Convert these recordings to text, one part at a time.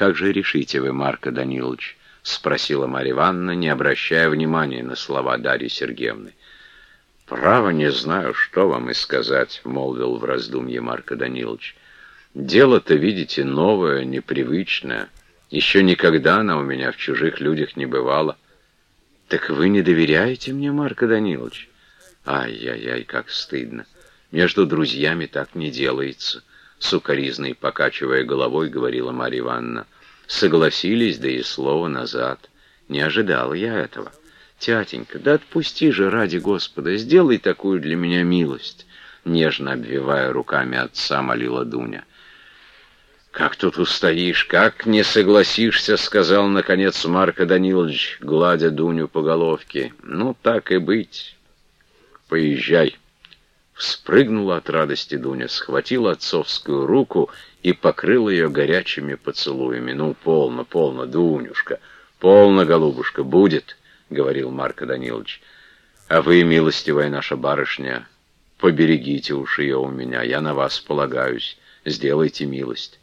«Как же решите вы, Марко Данилович?» — спросила Марья Ивановна, не обращая внимания на слова Дарьи Сергеевны. «Право не знаю, что вам и сказать», — молвил в раздумье Марко Данилович. «Дело-то, видите, новое, непривычное. Еще никогда она у меня в чужих людях не бывала». «Так вы не доверяете мне, Марко Данилович?» «Ай-яй-яй, как стыдно! Между друзьями так не делается!» Сукаризной, покачивая головой, говорила Марья Ивановна. Согласились, да и слово назад. Не ожидала я этого. Тятенька, да отпусти же ради Господа, сделай такую для меня милость. Нежно обвивая руками отца, молила Дуня. «Как тут устоишь, как не согласишься», — сказал, наконец, Марко Данилович, гладя Дуню по головке. «Ну, так и быть. Поезжай». Спрыгнула от радости Дуня, схватила отцовскую руку и покрыла ее горячими поцелуями. «Ну, полно, полно, Дунюшка, полно, голубушка, будет», — говорил Марко Данилович. «А вы, милостивая наша барышня, поберегите уж ее у меня, я на вас полагаюсь, сделайте милость».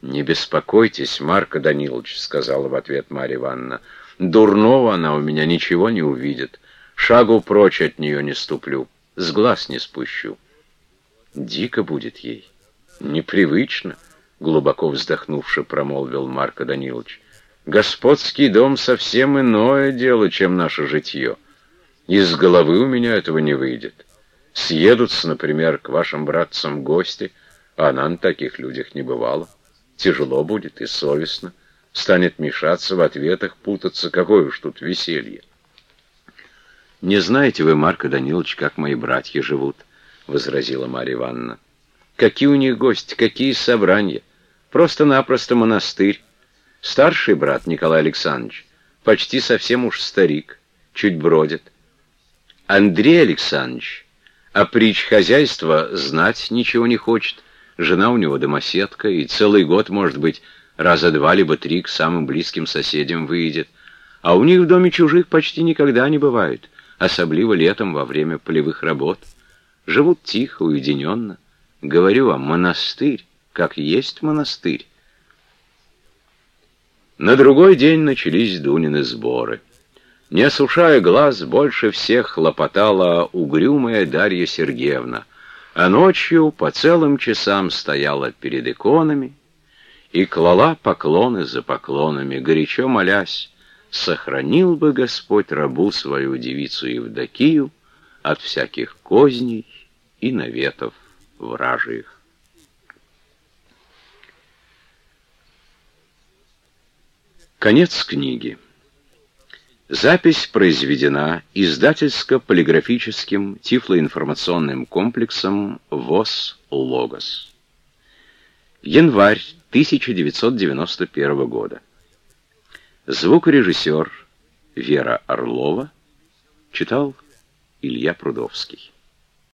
«Не беспокойтесь, Марко Данилович», — сказала в ответ Марья Ивановна. «Дурного она у меня ничего не увидит, шагу прочь от нее не ступлю» с глаз не спущу. Дико будет ей. Непривычно, глубоко вздохнувши, промолвил Марко Данилович. Господский дом совсем иное дело, чем наше житье. Из головы у меня этого не выйдет. Съедутся, например, к вашим братцам гости, а она на таких людях не бывала. Тяжело будет и совестно. Станет мешаться в ответах, путаться. Какое уж тут веселье. «Не знаете вы, Марко Данилович, как мои братья живут?» — возразила Марья Ивановна. «Какие у них гости, какие собрания! Просто-напросто монастырь. Старший брат Николай Александрович почти совсем уж старик, чуть бродит. Андрей Александрович а притч хозяйства знать ничего не хочет. Жена у него домоседка, и целый год, может быть, раза два либо три к самым близким соседям выйдет. А у них в доме чужих почти никогда не бывает особливо летом во время полевых работ. Живут тихо, уединенно. Говорю вам, монастырь, как есть монастырь. На другой день начались Дунины сборы. Не осушая глаз, больше всех хлопотала угрюмая Дарья Сергеевна, а ночью по целым часам стояла перед иконами и клала поклоны за поклонами, горячо молясь, сохранил бы Господь рабу свою девицу Евдокию от всяких козней и наветов вражьих. Конец книги. Запись произведена издательско-полиграфическим тифлоинформационным комплексом ВОЗ «Логос». Январь 1991 года. Звукорежиссер Вера Орлова читал Илья Прудовский.